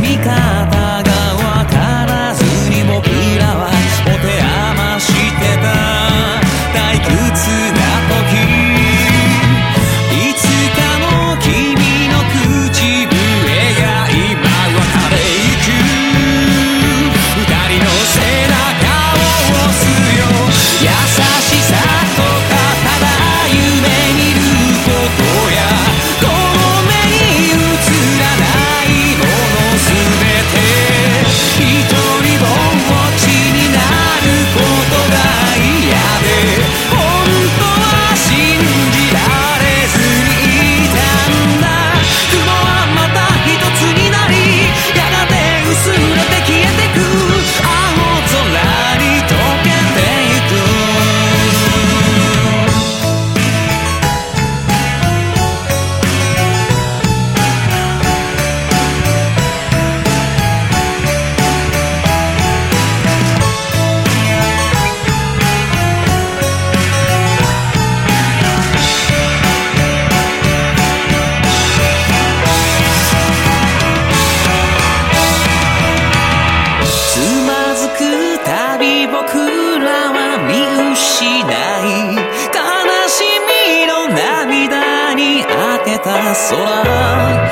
み方がわからずに僕らはお手余してた。退屈な時いつかの君の口笛が今渡れいく。二人の背中を押すよ。優しい空